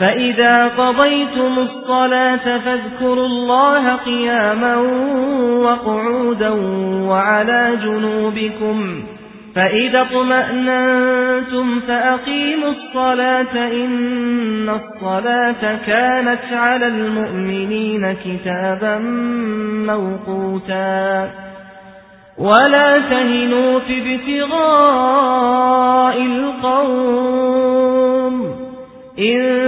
فإذا قضيتم الصلاة فاذكروا الله قياما وقعودا وعلى جنوبكم فإذا اطمأننتم فأقيموا الصلاة إن الصلاة كانت على المؤمنين كتابا موقوتا ولا تهنوا في ابتغاء القوم إن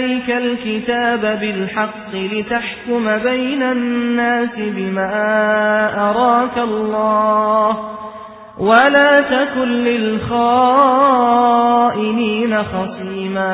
إليك الكتاب بالحق لتحكم بين الناس بما أراك الله ولا تكن للخائنين خصيما